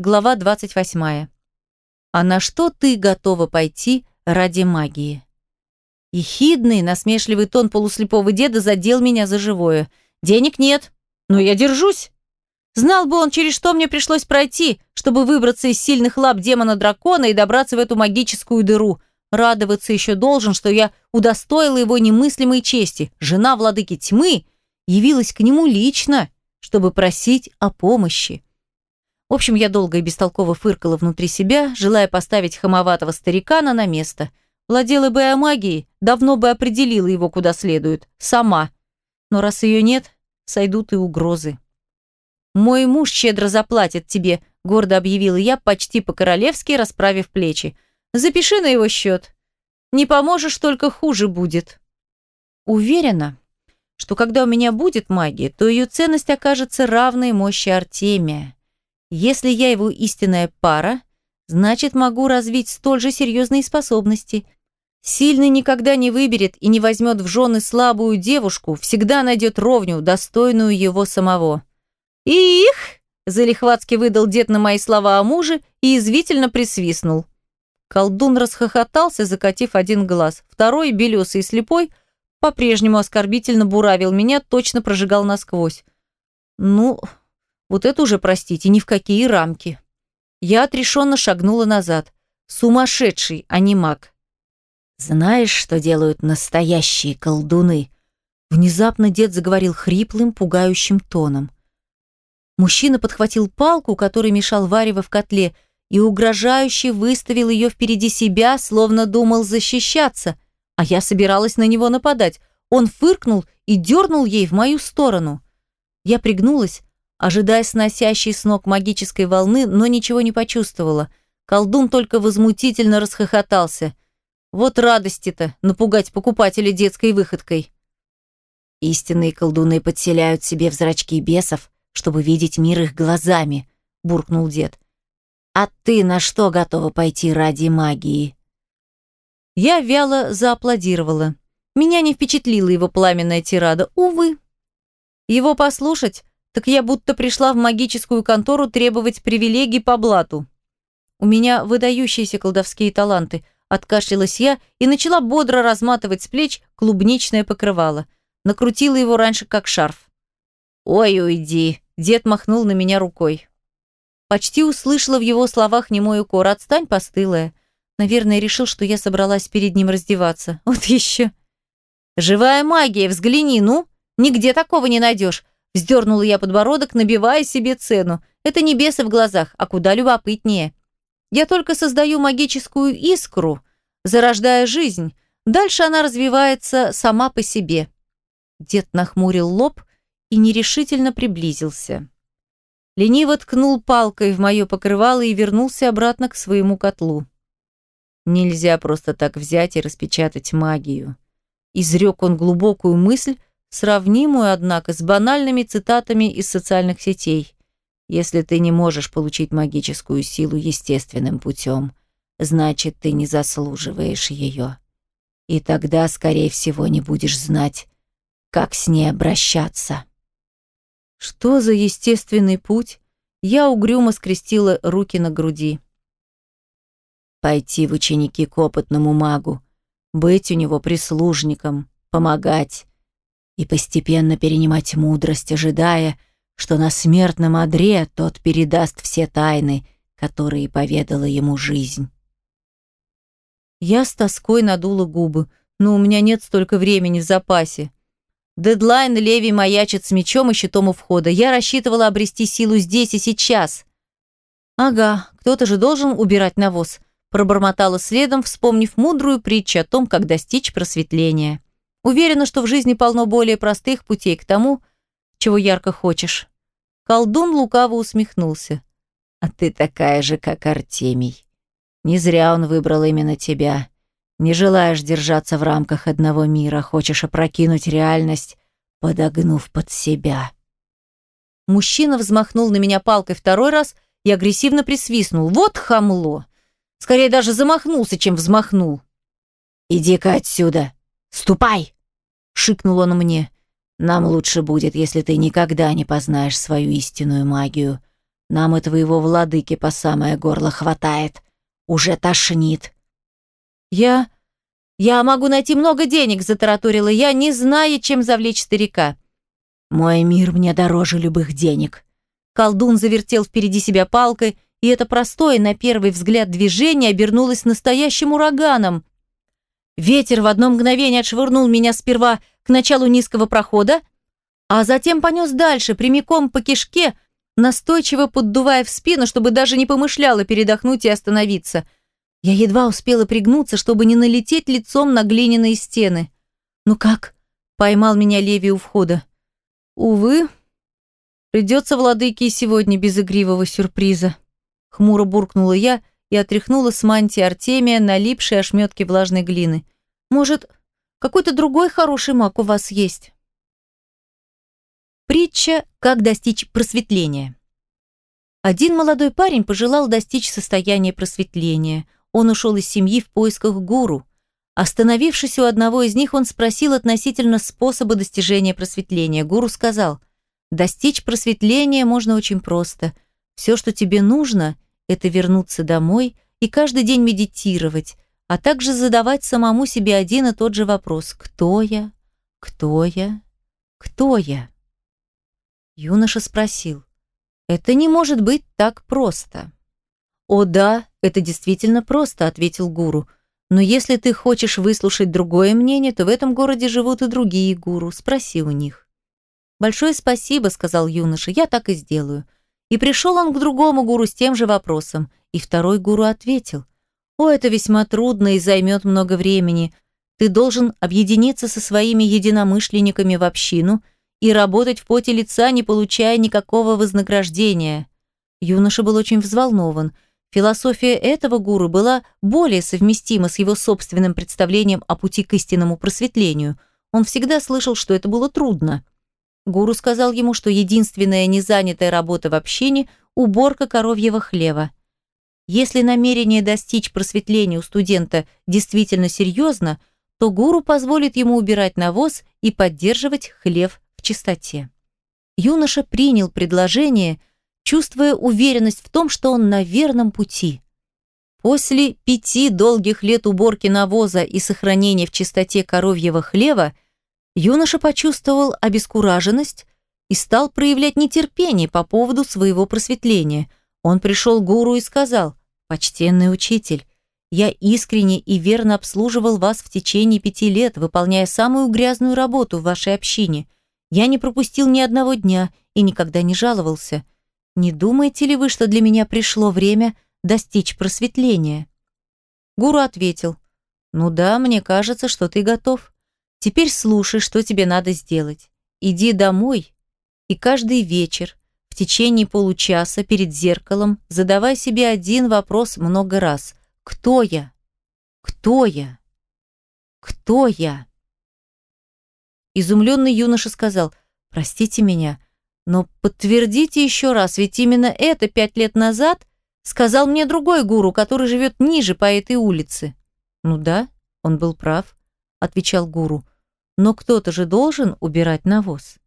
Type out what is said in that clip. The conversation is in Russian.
Глава 28. А на что ты готова пойти ради магии? Ехидный, насмешливый тон полуслепого деда задел меня за живое. Денег нет, но я держусь. Знал бы он, через что мне пришлось пройти, чтобы выбраться из сильных лап демона-дракона и добраться в эту магическую дыру. Радоваться еще должен, что я удостоила его немыслимой чести. Жена владыки тьмы явилась к нему лично, чтобы просить о помощи. В общем, я долго и бестолково фыркала внутри себя, желая поставить хамоватого старикана на место. Владела бы я магией, давно бы определила его куда следует. Сама. Но раз ее нет, сойдут и угрозы. «Мой муж щедро заплатит тебе», — гордо объявила я, почти по-королевски расправив плечи. «Запиши на его счет. Не поможешь, только хуже будет». Уверена, что когда у меня будет магия, то ее ценность окажется равной мощи Артемия. Если я его истинная пара, значит, могу развить столь же серьезные способности. Сильный никогда не выберет и не возьмет в жены слабую девушку, всегда найдет ровню, достойную его самого. «Их!» – залихватски выдал дед на мои слова о муже и извительно присвистнул. Колдун расхохотался, закатив один глаз. Второй, белесый и слепой, по-прежнему оскорбительно буравил меня, точно прожигал насквозь. «Ну, вот это уже, простите, ни в какие рамки. Я отрешенно шагнула назад. Сумасшедший, а не маг. «Знаешь, что делают настоящие колдуны?» Внезапно дед заговорил хриплым, пугающим тоном. Мужчина подхватил палку, который мешал варево в котле, и угрожающе выставил ее впереди себя, словно думал защищаться, а я собиралась на него нападать. Он фыркнул и дернул ей в мою сторону. Я пригнулась, ожидая сносящей с ног магической волны, но ничего не почувствовала. Колдун только возмутительно расхохотался. Вот радости-то напугать покупателя детской выходкой. Истинные колдуны подселяют себе в зрачки бесов, чтобы видеть мир их глазами, буркнул дед. А ты на что готова пойти ради магии? Я вяло зааплодировала. Меня не впечатлила его пламенная тирада, увы. Его послушать так я будто пришла в магическую контору требовать привилегий по блату. У меня выдающиеся колдовские таланты, откашлялась я и начала бодро разматывать с плеч клубничное покрывало. Накрутила его раньше как шарф. «Ой, уйди!» – дед махнул на меня рукой. Почти услышала в его словах немой укор. «Отстань, постылая!» Наверное, решил, что я собралась перед ним раздеваться. Вот еще. «Живая магия, взгляни, ну! Нигде такого не найдешь. Вздернула я подбородок, набивая себе цену. Это не бесы в глазах, а куда любопытнее. Я только создаю магическую искру, зарождая жизнь. Дальше она развивается сама по себе. Дед нахмурил лоб и нерешительно приблизился. Лениво ткнул палкой в мое покрывало и вернулся обратно к своему котлу. Нельзя просто так взять и распечатать магию. Изрек он глубокую мысль, сравнимую, однако, с банальными цитатами из социальных сетей. Если ты не можешь получить магическую силу естественным путем, значит, ты не заслуживаешь ее. И тогда, скорее всего, не будешь знать, как с ней обращаться. Что за естественный путь? Я угрюмо скрестила руки на груди. Пойти в ученики к опытному магу, быть у него прислужником, помогать, и постепенно перенимать мудрость, ожидая, что на смертном одре тот передаст все тайны, которые поведала ему жизнь. Я с тоской надула губы, но у меня нет столько времени в запасе. Дедлайн Леви маячит с мечом и щитом у входа. Я рассчитывала обрести силу здесь и сейчас. Ага, кто-то же должен убирать навоз, пробормотала следом, вспомнив мудрую притчу о том, как достичь просветления. Уверена, что в жизни полно более простых путей к тому, чего ярко хочешь. Колдун лукаво усмехнулся. А ты такая же, как Артемий. Не зря он выбрал именно тебя. Не желаешь держаться в рамках одного мира, хочешь опрокинуть реальность, подогнув под себя. Мужчина взмахнул на меня палкой второй раз и агрессивно присвистнул. Вот хамло! Скорее даже замахнулся, чем взмахнул. «Иди-ка отсюда!» «Ступай!» — шикнул он мне. «Нам лучше будет, если ты никогда не познаешь свою истинную магию. Нам и твоего владыки по самое горло хватает. Уже тошнит». «Я... я могу найти много денег», — затараторила я, не зная, чем завлечь старика. «Мой мир мне дороже любых денег». Колдун завертел впереди себя палкой, и это простое, на первый взгляд, движение обернулось настоящим ураганом. Ветер в одно мгновение отшвырнул меня сперва к началу низкого прохода, а затем понес дальше, прямиком по кишке, настойчиво поддувая в спину, чтобы даже не помышляла передохнуть и остановиться. Я едва успела пригнуться, чтобы не налететь лицом на глиняные стены. «Ну как?» — поймал меня Леви у входа. «Увы, придется владыке сегодня без игривого сюрприза». Хмуро буркнула я и отряхнула с мантии Артемия налипшие ошметки влажной глины. «Может, какой-то другой хороший маг у вас есть?» Притча «Как достичь просветления». Один молодой парень пожелал достичь состояния просветления. Он ушел из семьи в поисках гуру. Остановившись у одного из них, он спросил относительно способа достижения просветления. Гуру сказал, «Достичь просветления можно очень просто. Все, что тебе нужно, это вернуться домой и каждый день медитировать, а также задавать самому себе один и тот же вопрос «Кто я? Кто я? Кто я?». Юноша спросил. «Это не может быть так просто». «О да, это действительно просто», — ответил гуру. «Но если ты хочешь выслушать другое мнение, то в этом городе живут и другие гуру. Спроси у них». «Большое спасибо», — сказал юноша, — «я так и сделаю». И пришел он к другому гуру с тем же вопросом, и второй гуру ответил. «О, это весьма трудно и займет много времени. Ты должен объединиться со своими единомышленниками в общину — и работать в поте лица, не получая никакого вознаграждения. Юноша был очень взволнован. Философия этого гуру была более совместима с его собственным представлением о пути к истинному просветлению. Он всегда слышал, что это было трудно. Гуру сказал ему, что единственная незанятая работа в общине – уборка коровьего хлева. Если намерение достичь просветления у студента действительно серьезно, то гуру позволит ему убирать навоз и поддерживать хлев в чистоте. Юноша принял предложение, чувствуя уверенность в том, что он на верном пути. После пяти долгих лет уборки навоза и сохранения в чистоте коровьего хлева юноша почувствовал обескураженность и стал проявлять нетерпение по поводу своего просветления. Он пришел к гуру и сказал, «Почтенный учитель, я искренне и верно обслуживал вас в течение пяти лет, выполняя самую грязную работу в вашей общине. Я не пропустил ни одного дня и никогда не жаловался. Не думаете ли вы, что для меня пришло время достичь просветления?» Гуру ответил, «Ну да, мне кажется, что ты готов. Теперь слушай, что тебе надо сделать. Иди домой и каждый вечер в течение получаса перед зеркалом задавай себе один вопрос много раз. Кто я? Кто я? Кто я? Изумленный юноша сказал, «Простите меня, но подтвердите еще раз, ведь именно это пять лет назад сказал мне другой гуру, который живет ниже по этой улице». «Ну да, он был прав», — отвечал гуру, «но кто-то же должен убирать навоз».